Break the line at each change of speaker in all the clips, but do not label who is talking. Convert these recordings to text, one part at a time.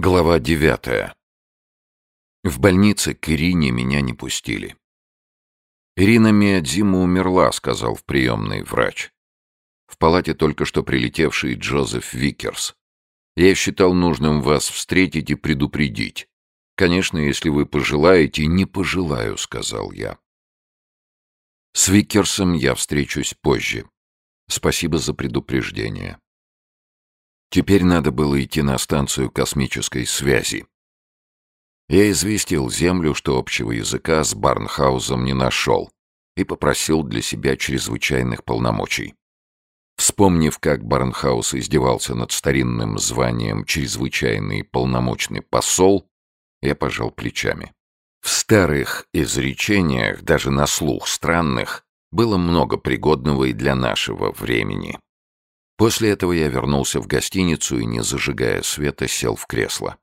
Глава девятая. В больнице к Ирине меня не пустили. «Ирина Миядзима умерла», — сказал в приемной врач. В палате только что прилетевший Джозеф Викерс. Я считал нужным вас встретить и предупредить. Конечно, если вы пожелаете, не пожелаю, сказал я. С Викерсом я встречусь позже. Спасибо за предупреждение. Теперь надо было идти на станцию космической связи. Я известил Землю, что общего языка с Барнхаузом не нашел, и попросил для себя чрезвычайных полномочий. Вспомнив, как Барнхаус издевался над старинным званием «чрезвычайный полномочный посол», я пожал плечами. В старых изречениях, даже на слух странных, было много пригодного и для нашего времени. После этого я вернулся в гостиницу и, не зажигая света, сел в кресло.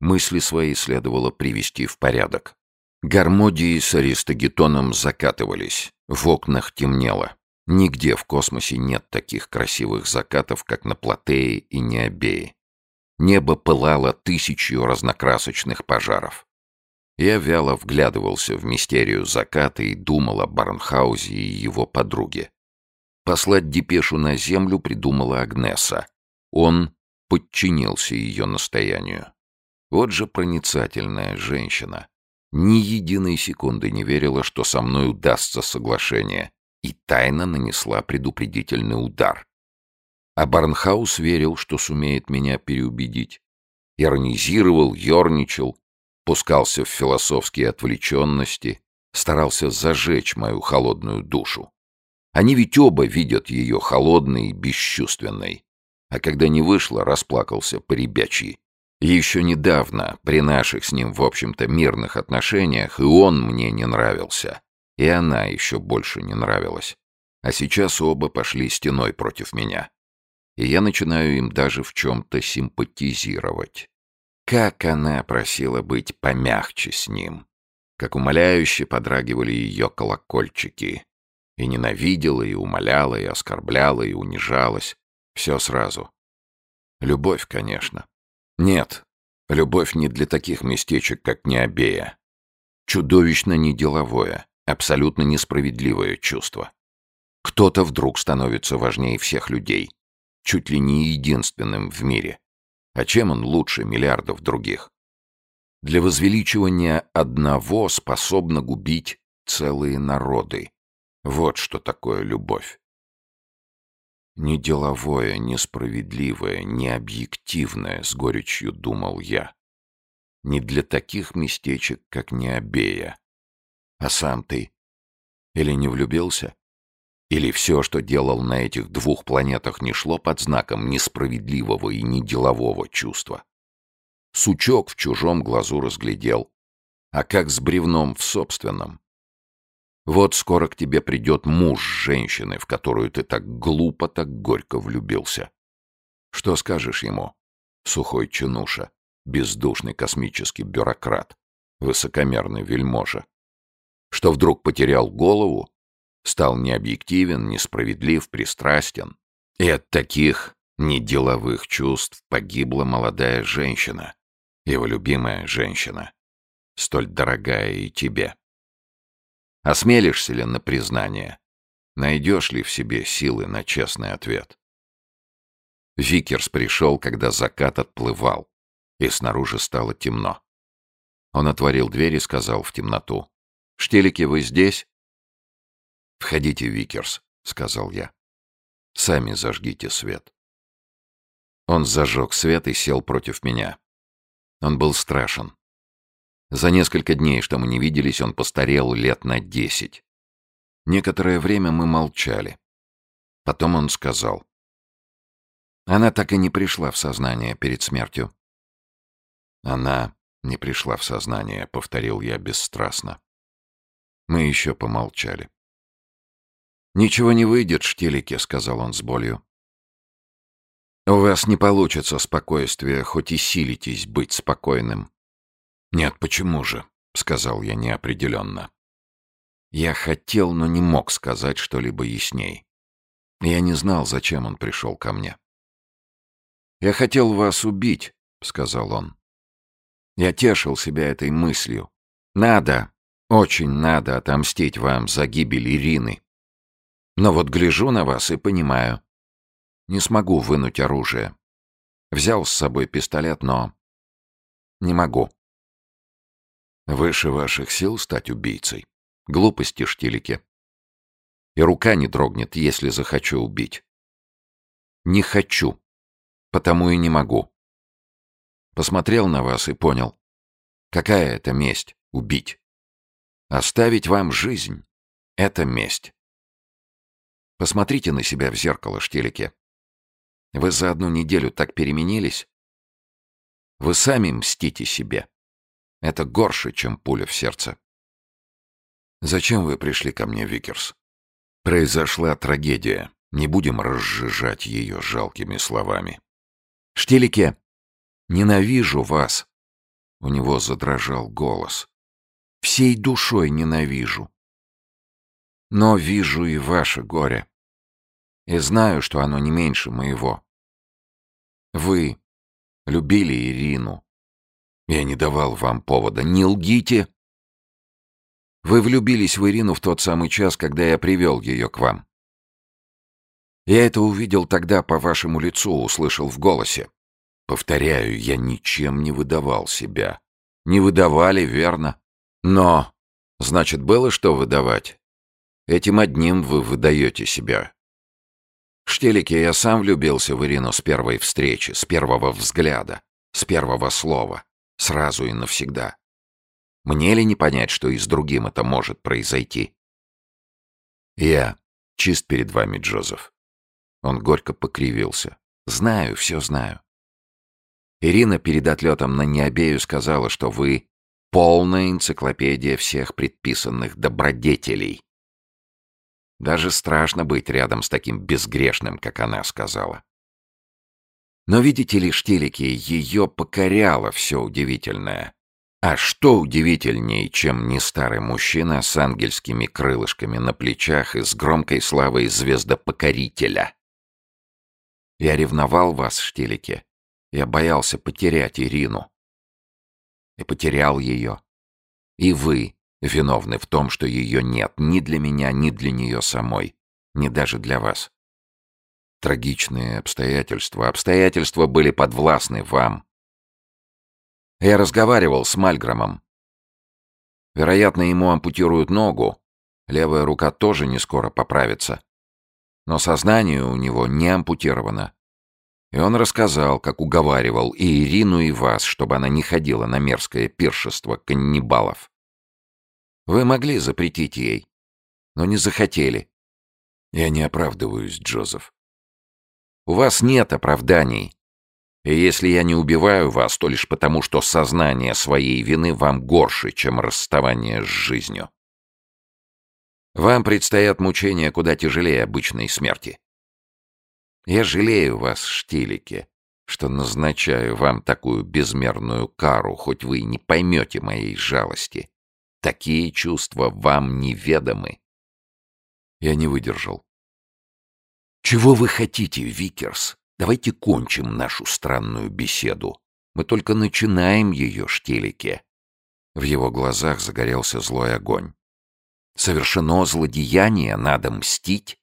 Мысли свои следовало привести в порядок. Гармодии с аристогетоном закатывались, в окнах темнело. Нигде в космосе нет таких красивых закатов, как на Платее и Необее. Небо пылало тысячью разнокрасочных пожаров. Я вяло вглядывался в мистерию заката и думал о Барнхаузе и его подруге. Послать депешу на землю придумала Агнеса. Он подчинился ее настоянию. Вот же проницательная женщина. Ни единой секунды не верила, что со мной удастся соглашение, и тайно нанесла предупредительный удар. А Барнхаус верил, что сумеет меня переубедить. Иронизировал, ерничал, пускался в философские отвлеченности, старался зажечь мою холодную душу. Они ведь оба видят ее холодной бесчувственной. А когда не вышло, расплакался по ребячьи. Еще недавно, при наших с ним, в общем-то, мирных отношениях, и он мне не нравился. И она еще больше не нравилась. А сейчас оба пошли стеной против меня. И я начинаю им даже в чем-то симпатизировать. Как она просила быть помягче с ним. Как умоляюще подрагивали ее колокольчики. И ненавидела, и умоляла, и оскорбляла, и унижалась. Все сразу. Любовь, конечно. Нет, любовь не для таких местечек, как Необея. Чудовищно неделовое, абсолютно несправедливое чувство. Кто-то вдруг становится важнее всех людей, чуть ли не единственным в мире. А чем он лучше миллиардов других? Для возвеличивания одного способно губить целые народы. Вот что такое любовь. Не деловое, несправедливое, не объективное, с горечью думал я. Не для таких местечек, как Необея. А сам ты? Или не влюбился? Или все, что делал на этих двух планетах, не шло под знаком несправедливого и неделового чувства? Сучок в чужом глазу разглядел. А как с бревном в собственном? Вот скоро к тебе придет муж женщины, в которую ты так глупо, так горько влюбился. Что скажешь ему? Сухой чинуша, бездушный космический бюрократ, высокомерный вельможа. Что вдруг потерял голову, стал необъективен, несправедлив, пристрастен. И от таких неделовых чувств погибла молодая женщина, его любимая женщина, столь дорогая и тебе. Осмелишься ли на признание? Найдешь ли в себе силы на честный ответ? Викерс пришел, когда закат отпылал, и снаружи стало темно. Он отворил дверь и сказал в темноту. «Штилике, вы здесь?» «Входите, Викерс», — сказал я. «Сами зажгите свет». Он зажег свет и сел против меня. Он был страшен. За несколько дней, что мы не виделись, он постарел лет на десять. Некоторое время мы молчали. Потом он сказал. Она так и не пришла в сознание перед смертью. Она не пришла в сознание, повторил я бесстрастно. Мы еще помолчали. «Ничего не выйдет, Штелике», — сказал он с болью. «У вас не получится спокойствие, хоть и силитесь быть спокойным. «Нет, почему же?» — сказал я неопределенно. Я хотел, но не мог сказать что-либо ясней. Я не знал, зачем он пришел ко мне. «Я хотел вас убить», — сказал он. Я тешил себя этой мыслью. Надо, очень надо отомстить вам за гибель Ирины. Но вот гляжу на вас и понимаю. Не смогу вынуть оружие. Взял с собой пистолет, но... Не могу. Выше ваших сил стать убийцей. Глупости, штилики. И рука не дрогнет, если захочу убить. Не хочу, потому и не могу. Посмотрел на вас и понял. Какая это месть — убить? Оставить вам жизнь — это месть. Посмотрите на себя в зеркало, штилики. Вы за одну неделю так переменились. Вы сами мстите себе. Это горше, чем пуля в сердце. Зачем вы пришли ко мне, Викерс? Произошла трагедия. Не будем разжижать ее жалкими словами. Штилике, ненавижу вас. У него задрожал голос. Всей душой ненавижу. Но вижу и ваше горе. И знаю, что оно не меньше моего. Вы любили Ирину. Я не давал вам повода. Не лгите. Вы влюбились в Ирину в тот самый час, когда я привел ее к вам. Я это увидел тогда по вашему лицу, услышал в голосе. Повторяю, я ничем не выдавал себя. Не выдавали, верно. Но, значит, было что выдавать. Этим одним вы выдаете себя. Штелики, я сам влюбился в Ирину с первой встречи, с первого взгляда, с первого слова, сразу и навсегда. Мне ли не понять, что и с другим это может произойти? Я чист перед вами, Джозеф. Он горько покривился. Знаю, все знаю. Ирина перед отлетом на Необею сказала, что вы полная энциклопедия всех предписанных добродетелей. Даже страшно быть рядом с таким безгрешным, как она сказала. Но видите ли, штилики, ее покоряло все удивительное. А что удивительней, чем не старый мужчина с ангельскими крылышками на плечах и с громкой славой звездопокорителя? Я ревновал вас, штилики. Я боялся потерять Ирину. И потерял ее. И вы виновны в том, что ее нет ни для меня, ни для нее самой, ни даже для вас. Трагичные обстоятельства. Обстоятельства были подвластны вам. Я разговаривал с Мальгромом. Вероятно, ему ампутируют ногу. Левая рука тоже не скоро поправится. Но сознание у него не ампутировано. И он рассказал, как уговаривал и Ирину, и вас, чтобы она не ходила на мерзкое пиршество каннибалов. Вы могли запретить ей, но не захотели. Я не оправдываюсь, Джозеф. У вас нет оправданий. И если я не убиваю вас, то лишь потому, что сознание своей вины вам горше, чем расставание с жизнью. Вам предстоят мучения куда тяжелее обычной смерти. Я жалею вас, штилики, что назначаю вам такую безмерную кару, хоть вы и не поймете моей жалости. Такие чувства вам неведомы. Я не выдержал. Чего вы хотите, Викерс? Давайте кончим нашу странную беседу. Мы только начинаем ее, Штилике. В его глазах загорелся злой огонь. Совершено злодеяние, надо мстить?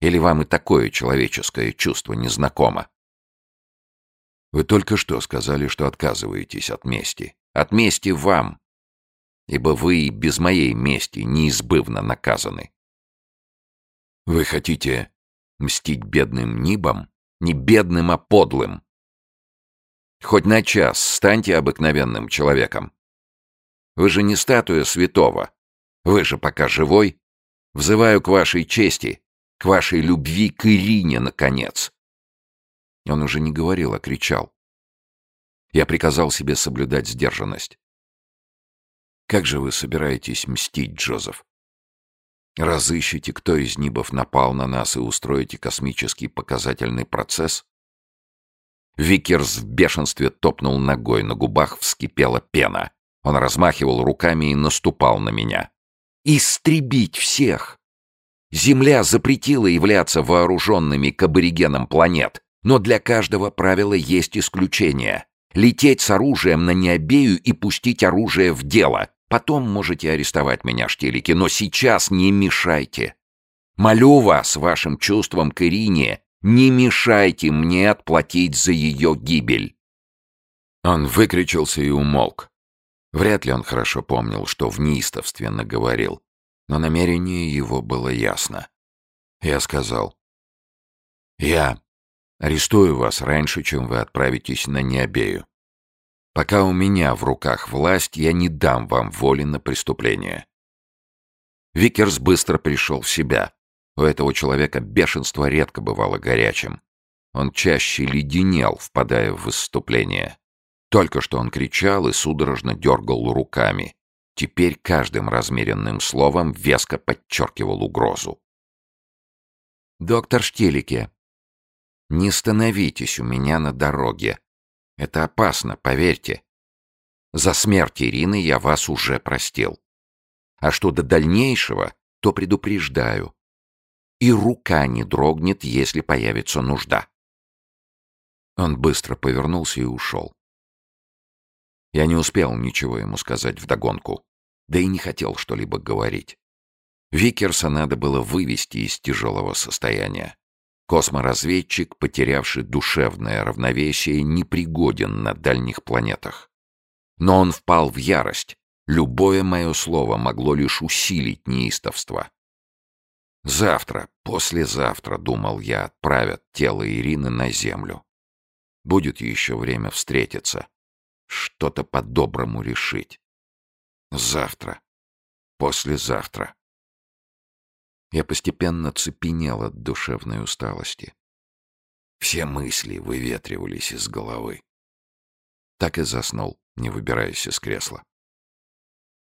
Или вам и такое человеческое чувство незнакомо? Вы только что сказали, что отказываетесь от мести. От мести вам. Ибо вы без моей мести неизбывно наказаны. Вы хотите мстить бедным Нибам? Не бедным, а подлым. Хоть на час станьте обыкновенным человеком. Вы же не статуя святого. Вы же пока живой. Взываю к вашей чести, к вашей любви к Ирине, наконец. Он уже не говорил, а кричал. Я приказал себе соблюдать сдержанность. Как же вы собираетесь мстить, Джозеф? Разыщите, кто из Нибов напал на нас, и устроите космический показательный процесс? Викерс в бешенстве топнул ногой, на губах вскипела пена. Он размахивал руками и наступал на меня. «Истребить всех!» Земля запретила являться вооруженными к аборигенам планет, но для каждого правила есть исключение. Лететь с оружием на Необею и пустить оружие в дело. Потом можете арестовать меня, штилики, но сейчас не мешайте. Молю вас вашим чувством к Ирине, не мешайте мне отплатить за ее гибель. Он выкричился и умолк. Вряд ли он хорошо помнил, что в неистовстве наговорил, но намерение его было ясно. Я сказал, «Я арестую вас раньше, чем вы отправитесь на Ниобею. Пока у меня в руках власть, я не дам вам воли на преступление». Викерс быстро пришел в себя. У этого человека бешенство редко бывало горячим. Он чаще леденел, впадая в исступление. Только что он кричал и судорожно дергал руками. Теперь каждым размеренным словом веско подчеркивал угрозу. «Доктор Штилике, не становитесь у меня на дороге. Это опасно, поверьте. За смерть Ирины я вас уже простил. А что до дальнейшего, то предупреждаю. И рука не дрогнет, если появится нужда». Он быстро повернулся и ушел. Я не успел ничего ему сказать вдогонку, да и не хотел что-либо говорить. Викерса надо было вывести из тяжелого состояния. Косморазведчик, потерявший душевное равновесие, непригоден на дальних планетах. Но он впал в ярость. Любое мое слово могло лишь усилить неистовство. Завтра, послезавтра, думал я, отправят тело Ирины на Землю. Будет еще время встретиться что-то по-доброму решить. Завтра. Послезавтра. Я постепенно цепенел от душевной усталости. Все мысли выветривались из головы. Так и заснул, не выбираясь из кресла.